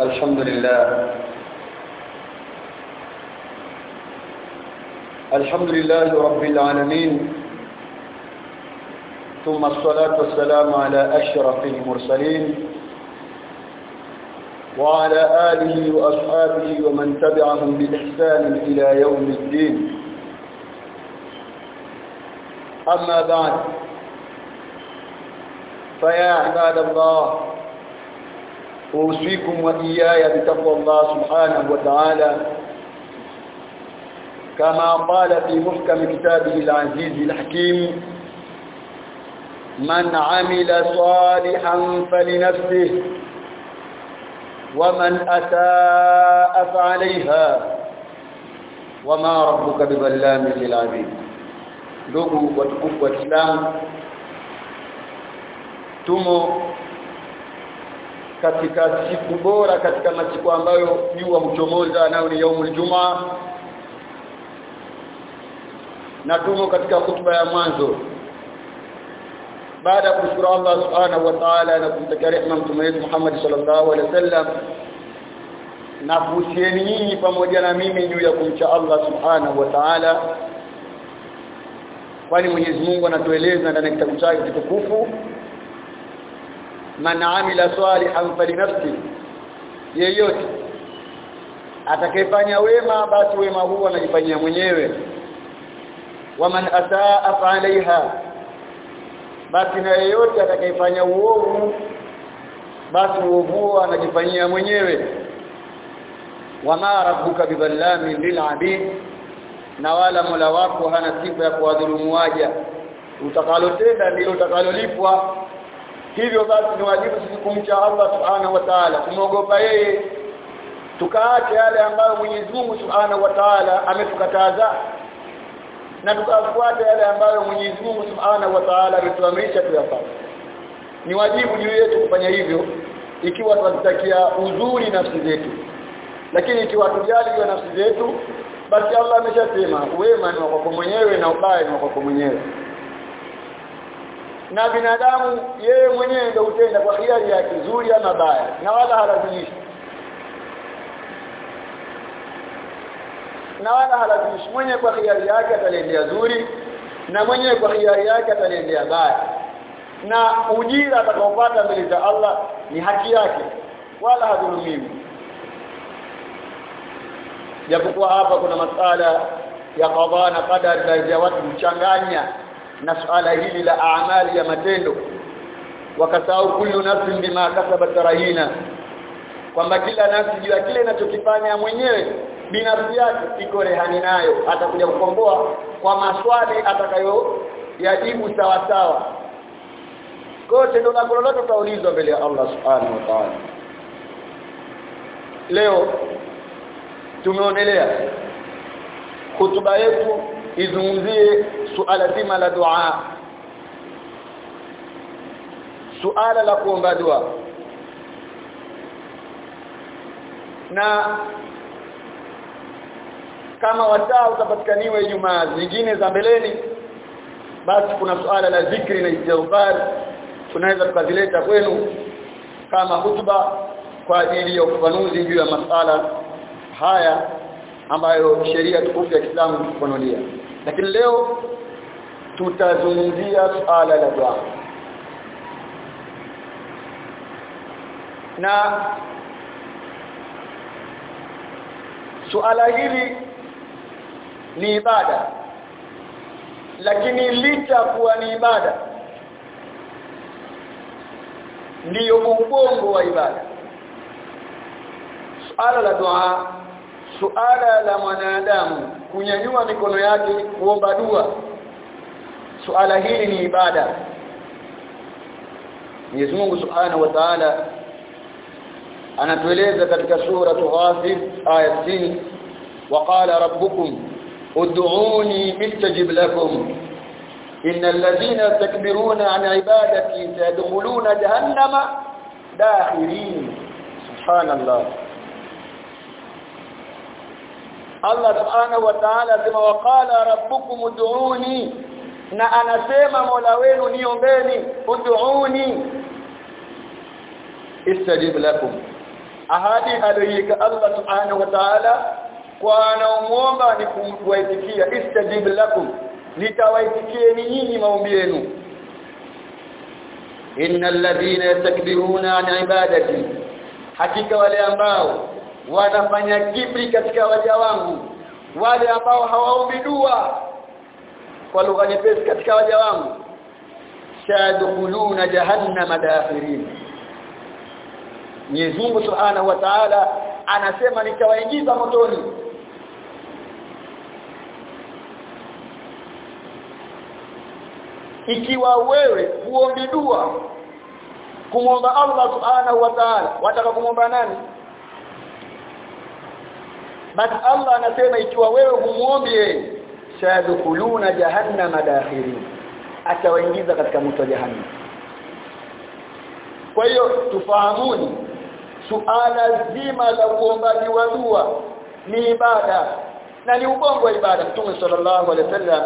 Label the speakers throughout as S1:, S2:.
S1: الحمد لله. الحمد لله رب العالمين. ثم الصلاة والسلام على أشرف المرسلين وعلى آله وأصحابه ومن تبعهم بإحسان إلى يوم الدين. أما بعد فيا عباد الله أوصيكم وإياي بتقوى الله سبحانه وتعالى. كما قال في محكم كتابه العزيز الحكيم من عمل صالحا فلنفسه ومن أساء فعليها وما ربك بظلام للعبيد. Ndugu watukufu wa Islam tumo katika siku bora katika masiku ambayo jua huchomoza nayo ni yaumul jumaa. Na tumo katika hutuba ya mwanzo. Baada ya kushukuru Allah subhanahu wa ta'ala na kumtakia rehema mtume wetu Muhammad sallallahu alaihi wasallam na kuhusieni nyinyi pamoja na mimi juu ya kumcha Allah subhanahu wa ta'ala kwani Mwenyezi Mungu anatueleza ndani ya kitabu chake kitukufu man amila salihan falinafsi yeyote atakayefanya wema basi wema huu anajifanyia mwenyewe. Wa man asaa fa'alaiha basi na yeyote atakayefanya uovu basi uovu anajifanyia mwenyewe. Wa ma rabbuka bidhallamin lil'abid na wala Mola wako hana sifa ya kuwadhulumu waja. Utakalotenda ndio utakalolipwa hivyo basi ni wajibu sisi kumcha Allah subhanahu wa ta'ala kumwogopa yeye. Tukaache yale ambayo Mwenyezi Mungu subhanahu wa ta'ala ametukataza na tukafuata yale ambayo Mwenyezi Mungu subhanahu wa ta'ala ametuamrisha tuyafanye. Ni wajibu juu yetu kufanya hivyo ikiwa tunatakia uzuri nafsi zetu. Lakini ikiwa tujali hiyo nafsi zetu basi Allah ameshasema wema ni wako mwenyewe na ubaya ni wako mwenyewe na binadamu yeye mwenyewe ndio utenda kwa hiari yake nzuri ama baya na wala halazimishi na wala halazimishi mwenyewe kwa hiari yake ataliendea zuri na mwenyewe kwa hiari yake ataliendea baya. Na ujira atakaopata mbele za Allah ni haki yake wala hadhulumiwi. Japokuwa hapa kuna masala ya qadha na qadar ya watu kuchanganya na suala hili la amali ya matendo wakasahau kullu nafsin bima kasabat rahina kwamba kila nafsi juu ya kile inachokifanya mwenyewe binafsi yake iko rehani nayo atakuja kukomboa kwa maswali atakayo yajibu sawa sawa kwa tendo lako lolote mbele ya Allah subhanahu wa ta'ala. Leo tumeonelea hutuba yetu izungumzie suala zima la dua. Suala la kuomba dua. Na kama wasaa utapatikaniwa Ijumaa zingine za mbeleni basi kuna suala la zikri na istighfar. Tunaweza tukazileta kwenu kama hutuba kwa ajili ya ufafanuzi juu ya masala haya ambayo sheria tukufu ya Kiislamu imefafanulia lakini leo tutazungumzia suala la dua. Na suala hili ni ibada lakini licha kuwa ni ibada ndiyo ubongo wa ibada. Suala la dua suala la mwanadamu kunyanyua mikono yake kuomba dua suala hili ni ibada Mwenyezi Mungu Subhanahu wa Ta'ala anatueleza katika sura Ghafir aya 60 waqala rabbukum ud'uni astajib lakum innal ladhina yastakbiruna an ibadati sayadkhuluna jahannama dakhirin subhanallah Allah subhanahu wa ta'ala asema waqala rabbukum ud'uni na anasema Mola wenu niombeni ud'uni istajib lakum. Ahadi alayka Allah subhanahu wa ta'ala kwa anaomuomba ni kuwaitikia istajib lakum. Nitawaitikieni nyinyi maombi yenu. Innal ladhina yastakbiruna an ibadati. Hakika wale ambao wanafanya kibri katika waja wangu wale ambao hawaombi dua kwa lugha nyepesi katika waja wangu. Shadkhuluna jahannama dakhirin. Mwenyezi Mungu Subhanahu wa Ta'ala anasema nitawaingiza motoni. Ikiwa wewe huombi dua kumwomba Allah Subhanahu wa Ta'ala wataka kumwomba nani? Basi Allah anasema ikiwa wewe humuombi yeye shadkhuluna jahannama dakhirin. Atawaingiza katika moto wa jahannam. Kwa hiyo tufahamuni suala zima la uombaji wa dua ni ibada na ni ubongo wa ibada. Mtume sallallahu alaihi wasallam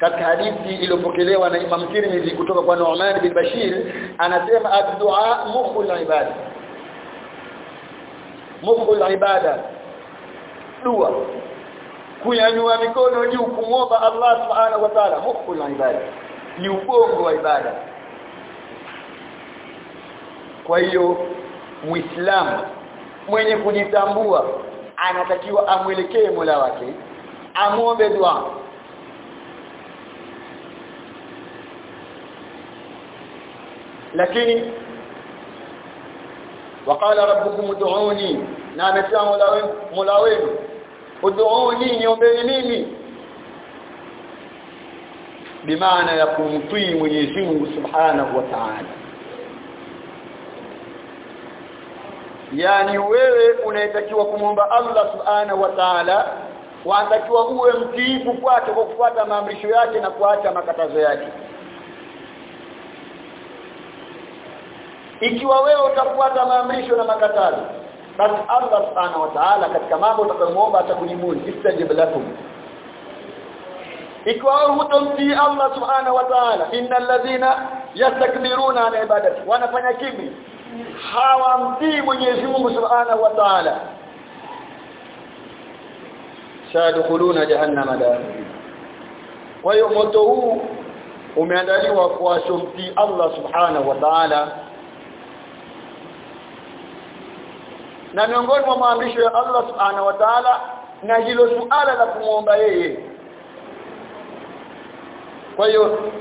S1: katika hadithi iliyopokelewa na Imam Tirmidhi kutoka kwa Nu'man bin Bashir anasema ad-du'a mukhul ibada. Mukhul ibada. Dua kunyanyua mikono juu kumwomba Allah subhanahu wa ta'ala. Mukhul ibada. Ni ubongo wa ibada. Kwa hiyo muislamu mwenye kujitambua anatakiwa amwelekee Mola wake amuombe dua. Lakini waqala rabbukum ud'uni na amesema Mola wenu Wenu ud'uni niombeni mimi. Bimaana ya kumtii Mwenyezi Mungu Subhanahu wa Ta'ala. Yani wewe unayetakiwa kumwomba Allah Subhanahu wa Ta'ala wanatakiwa uwe mtiifu kwake kwa kufuata maamrisho yake na kuacha makatazo yake. Ikiwa wewe utafuata maamrisho na makatazo بس الله سبحانه وتعالى قد كما بتقوموا تقولون استجب لكم. اكوانتم في الله سبحانه وتعالى. إن الذين يستكبرون عن عبادته. وأنا فني كبي حوامتي من يزمه سبحانه وتعالى. سيدخلون جهنم داخل ويومته هو umeandaliwa kwa shumti Allah subhanahu wa na miongoni mwa maamrisho ya Allah Subhanahu wa Ta'ala na hilo suala la kumwomba yeye. Kwa hiyo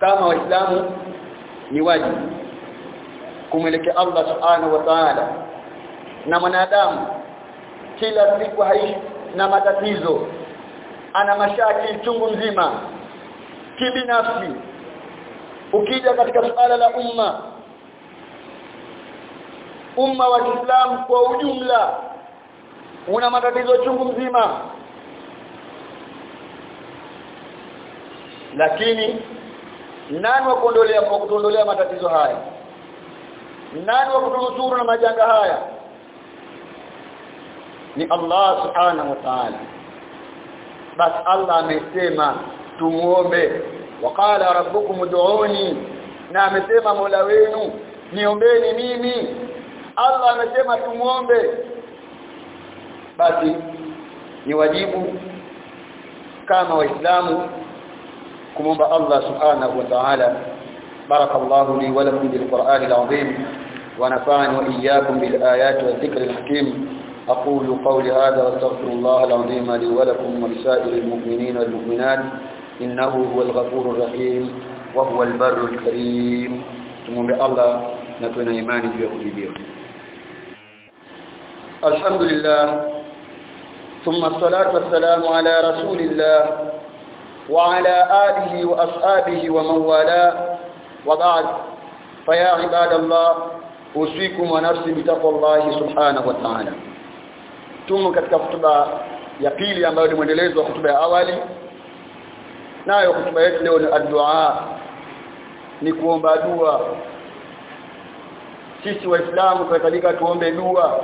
S1: kama waislamu ni wajibu kumwelekea Allah Subhanahu wa Ta'ala na mwanadamu kila siku haishi na matatizo ana mashaki chungu mzima kibinafsi. Ukija katika suala la umma umma wa Kiislamu kwa ujumla. Una matatizo chungu mzima. Lakini nani wa kuondolea kwa kutuondolea matatizo haya? Nani wa kutunusuru na majanga haya? Ni Allah subhanahu wa ta'ala. Bas Allah amesema tumuombe. Waqala rabbukum ud'uni na amesema Mola wenu niombeni mimi Allah amesema tumuombe basi ni wajibu kama waislamu kumomba Allah subhanahu wa ta'ala. Barakallahu li wa lakum bil qur'anil azim wa nafa'ani wa iyyakum bil ayati wa dhikril hakim aqulu qawli hadha wa astaghfirullah al azim li wa lakum wa lisa'iril mu'minina wal mu'minat. Innahu huwal ghafurur rahim wa huwal barrul karim. Tumombe الحمد لله. ثم الصلاة والسلام على رسول الله وعلى آله وأصحابه ومن والاه. وبعد فيا عباد الله أوصيكم ونفسي بتقوى الله سبحانه وتعالى. ثم كتب خطبة يا قيل يا مولى مدلز وخطبة أولي. نايو خطبة يتلون الدعاء. نكون بدعاء sisi وإسلام katika tuombe dua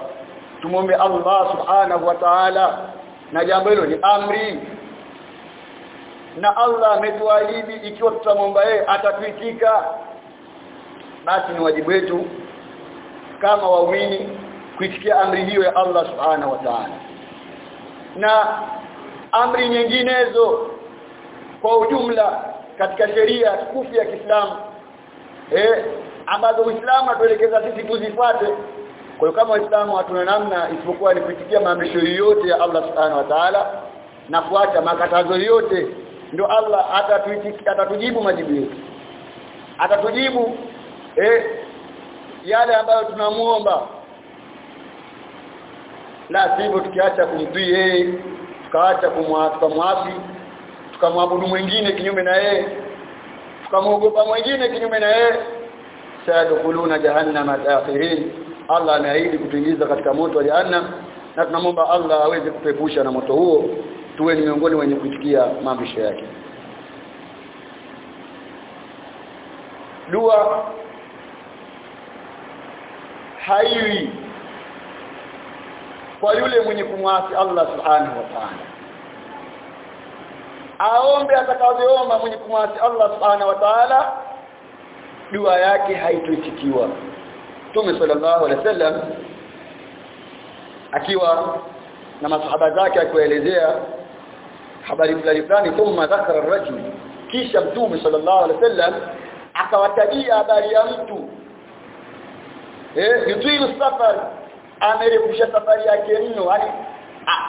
S1: tumombe Allah subhanahu wa ta'ala. Na jambo hilo ni amri. Na Allah ametuahidi ikiwa tutamwomba yeye atatuitika. Basi ni wajibu wetu kama waumini kuitikia amri hiyo ya Allah subhanahu wa ta'ala. Na amri nyinginezo kwa ujumla katika sheria tukufu ya Kiislamu eh ambazo Uislamu atuelekeza sisi tuzifuate kwa hiyo kama Waislamu hatuna namna isipokuwa ni kuitikia maamrisho yote ya Allah subhanahu wa ta'ala na kuacha makatazo yote ndio Allah atatuitikia atatujibu majibu yetu. Atatujibu eh yale ambayo tunamuomba. La sivyo tukiacha kumtii yeye tukaacha kumwasi tukamwabudu mwingine kinyume na yeye tukamwogopa mwingine kinyume na yeye sayadkhuluna jahannama dakhirin Allah ameahidi kutuingiza katika moto wa jahannam na tunamwomba Allah aweze kutuepusha na moto huo tuwe ni miongoni wenye kuitikia maamrisho yake. Dua haiwi kwa yule mwenye kumwasi Allah subhanahu wa ta'ala. Aombe atakavyoomba mwenye kumwasi Allah subhanahu wa ta'ala dua yake haitoitikiwa Mtume sallallahu alaihi wasallam akiwa na masahaba zake akiwaelezea habari fulani fulani thumma dhakara ar-rajul. Kisha Mtume sallallahu alaihi wasallam akawatajia habari ya mtu. Eh yutilu safar amerefusha safari yake mno yani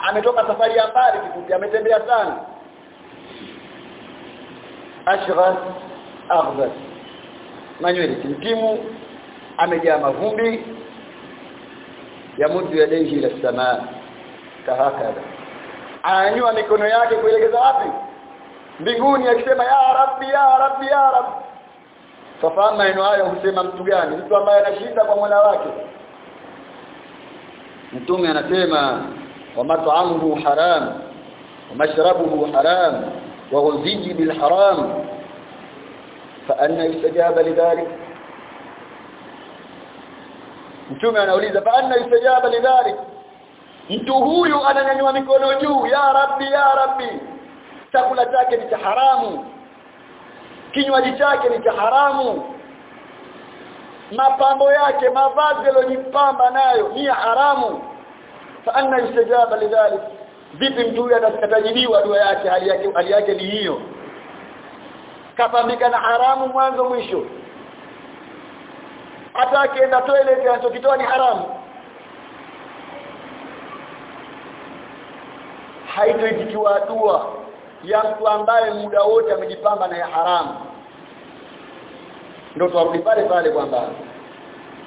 S1: ametoka safari ya mbali kifupi ametembea sana. Ashghal aghbas manywele timtimu amejaa mavumbi yamudu yadaihi ila samaa kahakada anyua mikono yake kuelekeza wapi mbinguni akisema ya rabbi ya rabbi ya rabbi fahamu maneno hayo husema mtu gani mtu ambaye anashinda kwa Mola wake mtume anasema wa mat'amuhu haram wa mashrabuhu haram wa ghudhihi bil haram fa anna yustajaba lidhalik mtume anauliza fa anna yustajaba lidhalik? Mtu huyu ananyanyua mikono juu ya rabbi ya rabbi. Chakula chake ni cha haramu. Kinywaji chake ni cha haramu. Mapambo yake mavazi aliyojipamba nayo ni haramu. Fa anna yustajaba lidhalik? Vipi mtu huyu atatajibiwa dua yake? Hali yake hali yake ni hiyo. Kapambika na haramu mwanzo mwisho hata akienda toilet anachokitoa ni haramu. Haitoitikiwa dua ya mtu ambaye muda wote amejipamba na ya haramu. Ndio tuarudi pale pale kwamba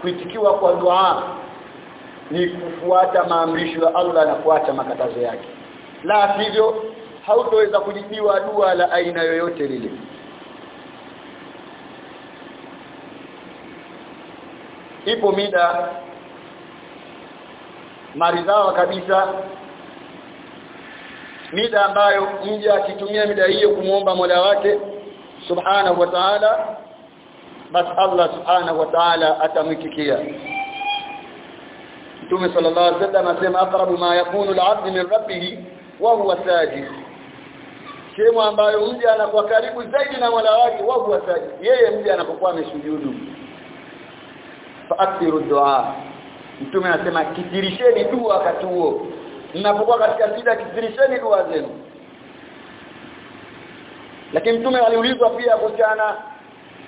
S1: kuitikiwa kwa dua ni kufuata maamrisho ya Allah na kuacha makatazo yake. La sivyo hautoweza kujibiwa dua la aina yoyote lile ipo mida. Maridhawa kabisa. Mida ambayo mja akitumia mida hiyo kumuomba Mola wake subhanahu wa ta'ala basi Allah subhanahu wa ta'ala atamwikikia. Mtume sallallahu alaihi wasallam asema aqrabu ma yakunu al-'abd min rabbih wa huwa sajid. Sehemu ambayo mja anakuwa karibu zaidi na Mola wake wa huwa sajid. Yeye mja anapokuwa amesujudu fa'kthiru du'a. Mtume anasema kitirisheni dua wakati huo. Mnapokuwa katika sida kitirisheni dua zenu. Lakini mtume aliulizwa pia kuhusiana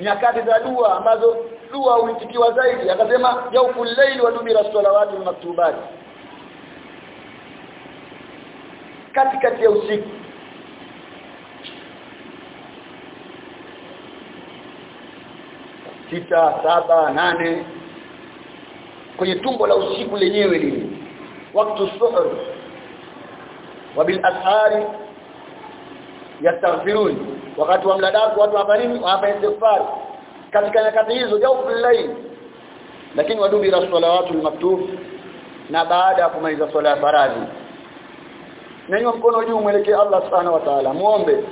S1: nyakati za dua ambazo dua huitikiwa zaidi. Akasema yauful layl wa dubira salawati maktubat katikati ya usiku. Sita saba nane kwenye tumbo la usiku lenyewe lile. Wakati suhur wa bil ashari yastaghfirun. Wakati wa mladaku watu hapa nini? Hapa istighfar. Katika nyakati hizo jawful layl. Lakini wadubi salawatu maktub na baada ya kumaliza swala ya faradhi. Nyanyua mkono juu mwelekee Allah subhanahu wa ta'ala. Muombe.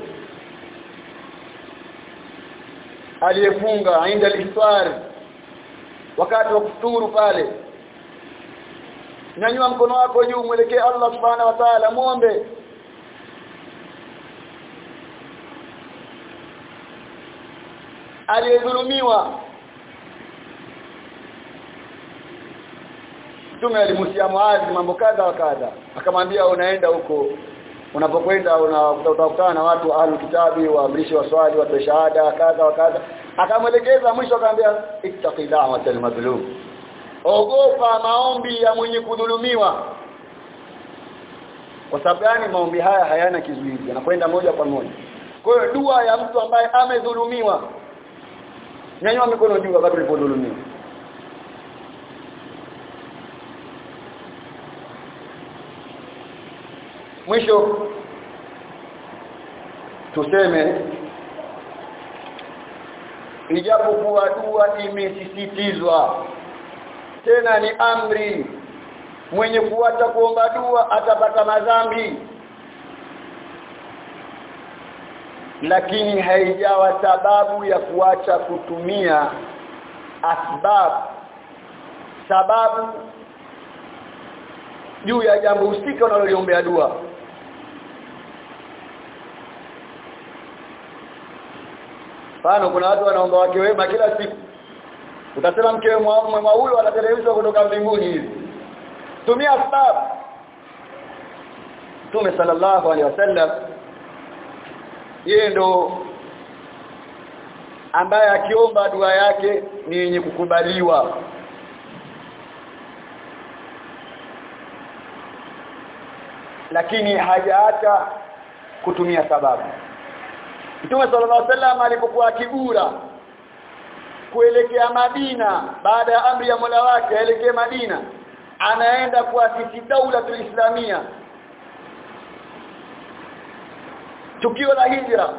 S1: Aliyefunga inda al-iftar wakati wa kufuturu pale. Nyanyua mkono wako juu mwelekee Allah subhanahu wa ta'ala muombe aliyedhulumiwa. Mtume alimusia Muadh mambo kadha wa kadha. Akamwambia unaenda huko. Unapokwenda unakutana na watu ahlu kitabi waamrishi waswali watu shahada kadha wa kadha akamwelekeza mwisho akamwambia ittaqillah wa ogopa maombi ya mwenye kudhulumiwa. Kwa sababu gani? Maombi haya hayana kizuizi yanakwenda moja kwa moja. Kwa hiyo dua ya mtu ambaye amedhulumiwa nyanyua mikono juu wakati ulipodhulumiwa. Mwisho tuseme ijapokuwa dua imesisitizwa tena ni amri. Mwenye kuacha kuomba dua atapata madhambi. Lakini haijawa sababu ya kuacha kutumia asbab. Sababu juu ya jambo husika unaloliombea dua Mfano kuna watu wanaomba wake wema kila siku. Utasema mke mwema huyo anateremshwa kutoka mbinguni hivi. Tumia sababu. Mtume sallallahu alaihi wasallam yeye ndo ambaye akiomba dua yake ni yenye kukubaliwa. Lakini hajaacha kutumia sababu. Mtume sallallahu alaihi wasallam alipokuwa akigura kuelekea Madina baada ya amri ya Mola wake aelekee Madina anaenda kuasisi daula tulislamia tukio la hijra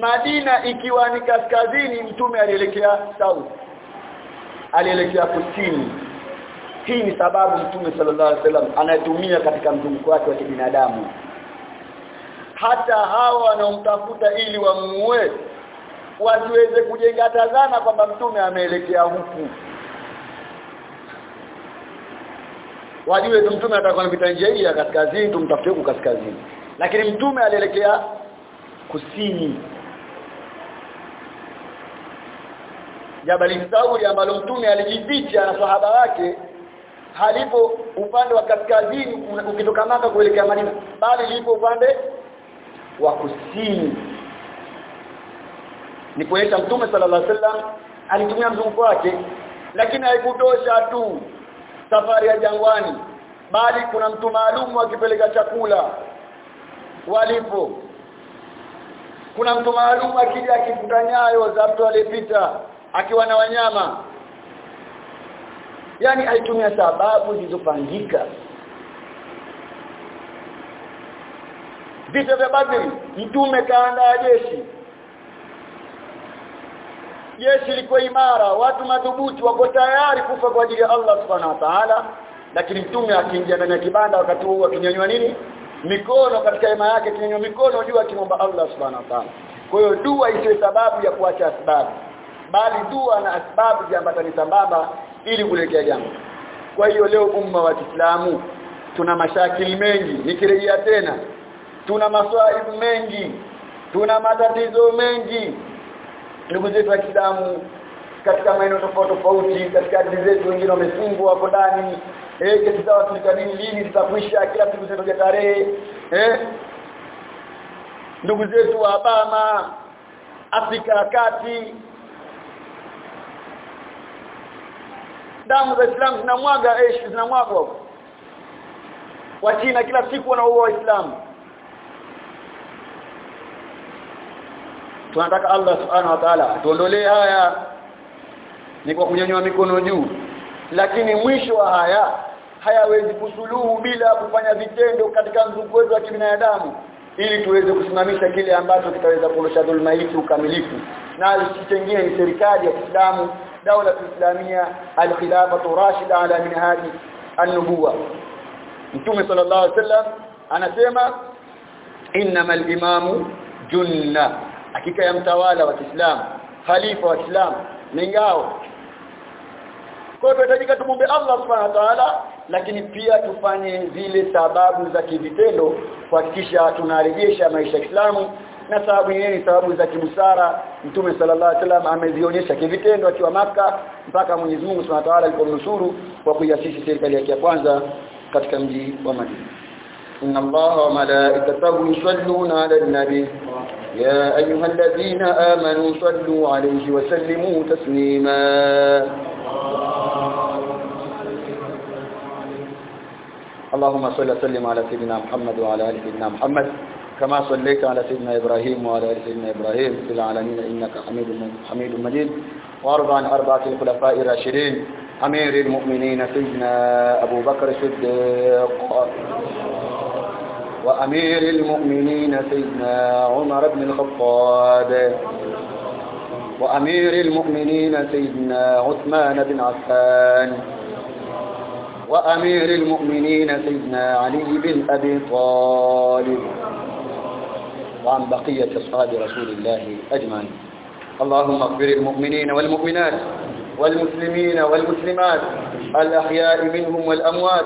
S1: Madina ikiwa ni kaskazini mtume alielekea south alielekea kusini. Hii ni sababu mtume sallallahu alaihi wasallam anatumia katika mzunguko wake wa kibinadamu hata hawa wanaomtafuta ili wamuue wasiweze kujenga tazana kwamba mtume ameelekea huku. Wajue tu mtume atakuwa anapita njia hii ya kaskazini tumtafute huku kaskazini. Lakini mtume alielekea kusini. Jabali Sauri ambalo mtume alijificha na sahaba wake halipo upande wa kaskazini ukitoka maka kuelekea Madina bali lipo upande wa kusini. Ni kuleta mtume sallallahu alaihi wasallam alitumia mzunguko wake lakini haikutosha tu safari ya jangwani bali kuna mtu maalumu akipeleka chakula. Walipo. Kuna mtu maalumu akija akifuta nyayo za mtu aliyepita akiwa na wanyama. Yani alitumia sababu zilizopangika vita vya Badri mtume kaandaa jeshi. Jeshi liko imara watu madhubuti wako tayari kufa kwa ajili ya Allah subhanahu wa ta'ala. Lakini mtume akiingia ndani ya kibanda wakati huo akinyanyua nini? Mikono katika hema yake kinyanyua mikono juu akimwomba Allah subhanahu wa ta'ala. Kwa hiyo dua isiwe sababu ya kuacha asbabu bali dua na asbabu ziambatane sambamba ili kuelekea jambo kwa hiyo leo umma wa Kiislamu tuna mashakili mengi nikirejea tena tuna maswaibu mengi. Tuna matatizo mengi. Ndugu zetu wa Kiislamu katika maeneo tofauti tofauti katika ardhi zetu wengine wamefungwa hapo ndani. Eh kesi zao tulikadini lini zitakwisha kila siku zinatoka tarehe. Eh ndugu zetu wa Obama Afrika ya Kati. Damu za Islam zinamwaga eh zinamwaga hapo wa China kila siku wanaua waislamu tunataka Allah subhanahu wa ta'ala atuondolee haya ni kwa kunyanyua mikono juu. Lakini mwisho wa haya hayawezi kusuluhu bila kufanya vitendo katika mzunguko wetu wa kibinadamu ili tuweze kusimamisha kile ambacho kitaweza kuondosha dhulma hii ukamilifu na kingine ni serikali ya Kiislamu daula islamia al-khilafa rashida ala minhaji an-nubuwa Mtume sallallahu alaihi wasallam anasema innamal imamu junna hakika ya mtawala wa Kiislamu khalifa wa Kiislamu ni ngao. Kwa tunahitajika tumombe Allah subhanahu wa ta'ala lakini pia tufanye zile sababu za kivitendo kuhakikisha tunarejesha maisha ya Kiislamu. Na sababu yenyewe ni sababu za kibusara mtume sallallahu alaihi wasallam amezionyesha kivitendo akiwa maka mpaka Mwenyezi Mungu Subhanahu wa Ta'ala alipomnusuru kwa kuiasisi serikali yake ya kwanza katika mji wa Madina إن الله وملائكته يصلون على النبي. يا أيها الذين آمنوا صلوا عليه وسلموا تسليما. اللهم صل وسلم على سيدنا محمد وعلى آل سيدنا محمد. كما صليت على سيدنا إبراهيم وعلى آل سيدنا إبراهيم في العالمين إنك حميد حميد مجيد. وأرض عن أربعة الخلفاء الراشدين. أمير المؤمنين سيدنا أبو بكر الصديق. وأمير المؤمنين سيدنا عمر بن الخطاب وأمير المؤمنين سيدنا عثمان بن عفان وأمير المؤمنين سيدنا علي بن أبي طالب وعن بقية أصحاب رسول الله أجمعين. اللهم اغفر المؤمنين والمؤمنات والمسلمين والمسلمات الأحياء منهم والأموات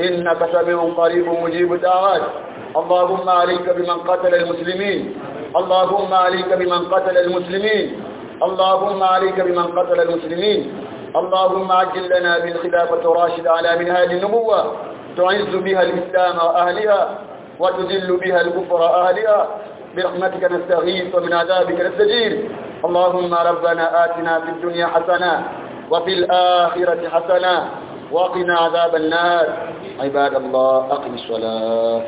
S1: إنك سميع قريب مجيب الدعوات اللهم عليك بمن قتل المسلمين. اللهم عليك بمن قتل المسلمين. اللهم عليك بمن قتل المسلمين. اللهم عجل لنا بالخلافة راشدة على منهاج النبوة. تعز بها الإسلام وأهلها وتذل بها الكفر أهلها. برحمتك نستغيث ومن عذابك نستجير. اللهم ربنا آتنا في الدنيا حسنة وفي الآخرة حسنة. وقنا عذاب النار. عباد الله أقم الصلاة.